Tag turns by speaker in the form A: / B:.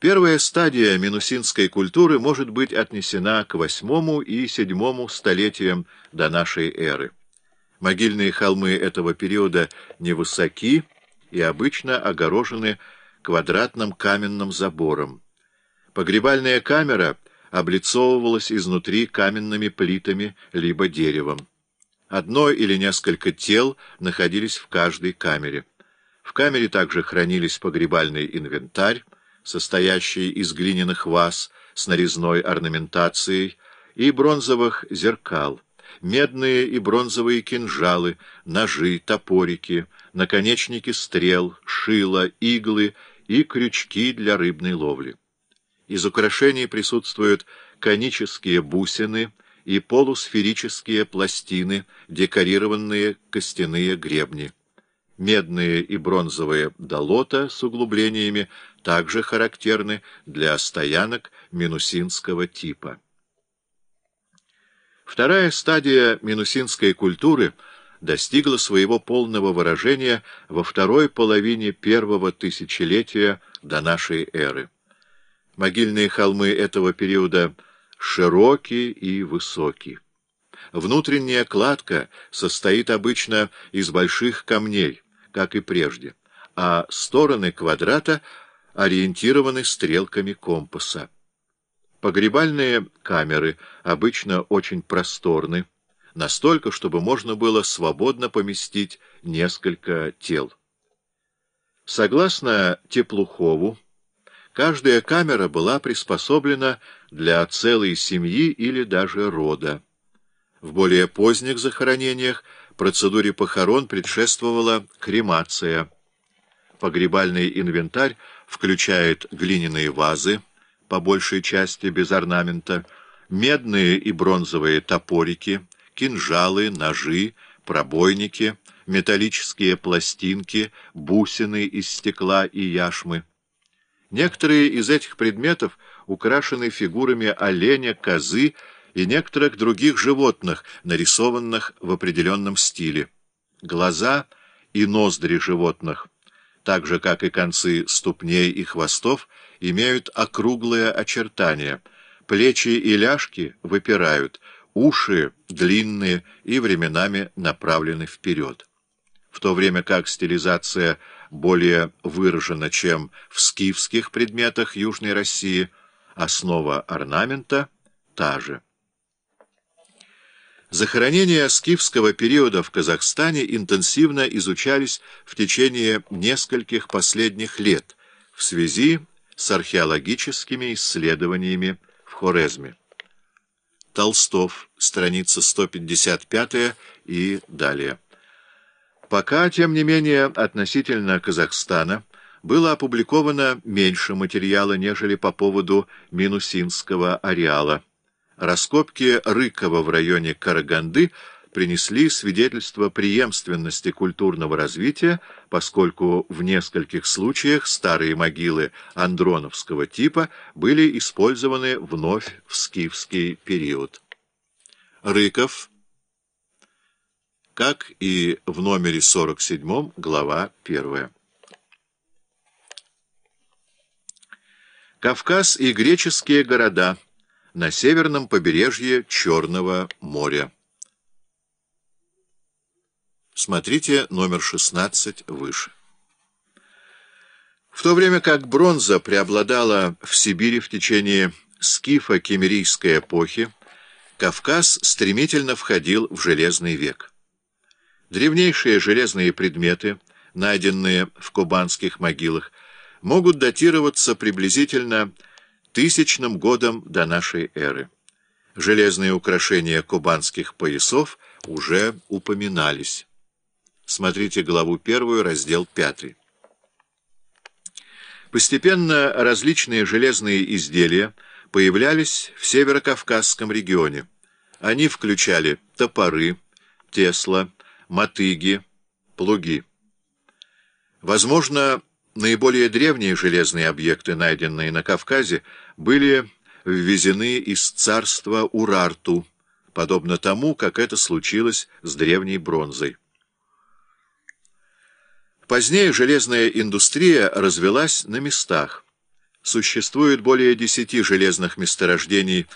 A: Первая стадия минусинской культуры может быть отнесена к восьмому и седьмому столетиям до нашей эры. Могильные холмы этого периода невысоки и обычно огорожены квадратным каменным забором. Погребальная камера облицовывалась изнутри каменными плитами либо деревом. Одно или несколько тел находились в каждой камере. В камере также хранились погребальный инвентарь, состоящий из глиняных ваз с нарезной орнаментацией и бронзовых зеркал, медные и бронзовые кинжалы, ножи, топорики, наконечники стрел, шила, иглы и крючки для рыбной ловли. Из украшений присутствуют конические бусины и полусферические пластины, декорированные костяные гребни. Медные и бронзовые долота с углублениями также характерны для стоянок минусинского типа. Вторая стадия минусинской культуры достигла своего полного выражения во второй половине первого тысячелетия до нашей эры. Могильные холмы этого периода широкие и высокие. Внутренняя кладка состоит обычно из больших камней, как и прежде, а стороны квадрата ориентированы стрелками компаса. Погребальные камеры обычно очень просторны, настолько, чтобы можно было свободно поместить несколько тел. Согласно Теплухову, каждая камера была приспособлена для целой семьи или даже рода. В более поздних захоронениях процедуре похорон предшествовала кремация. Погребальный инвентарь включает глиняные вазы, по большей части без орнамента, медные и бронзовые топорики, кинжалы, ножи, пробойники, металлические пластинки, бусины из стекла и яшмы. Некоторые из этих предметов украшены фигурами оленя, козы и некоторых других животных, нарисованных в определенном стиле. Глаза и ноздри животных, так же, как и концы ступней и хвостов, имеют округлые очертания, плечи и ляжки выпирают, уши длинные и временами направлены вперед. В то время как стилизация более выражена, чем в скифских предметах Южной России, основа орнамента та же. Захоронения скифского периода в Казахстане интенсивно изучались в течение нескольких последних лет в связи с археологическими исследованиями в Хорезме. Толстов, страница 155 и далее. Пока, тем не менее, относительно Казахстана было опубликовано меньше материала, нежели по поводу Минусинского ареала. Раскопки Рыкова в районе Караганды – принесли свидетельство преемственности культурного развития, поскольку в нескольких случаях старые могилы андроновского типа были использованы вновь в скифский период. Рыков, как и в номере 47, глава 1. Кавказ и греческие города на северном побережье Черного моря. Смотрите номер 16 выше. В то время как бронза преобладала в Сибири в течение скифо-кемерийской эпохи, Кавказ стремительно входил в Железный век. Древнейшие железные предметы, найденные в кубанских могилах, могут датироваться приблизительно тысячным годом до нашей эры. Железные украшения кубанских поясов уже упоминались. Смотрите главу первую, раздел пятый. Постепенно различные железные изделия появлялись в Северокавказском регионе. Они включали топоры, тесла, мотыги, плуги. Возможно, наиболее древние железные объекты, найденные на Кавказе, были ввезены из царства Урарту, подобно тому, как это случилось с древней бронзой. Позднее железная индустрия развелась на местах. Существует более десяти железных месторождений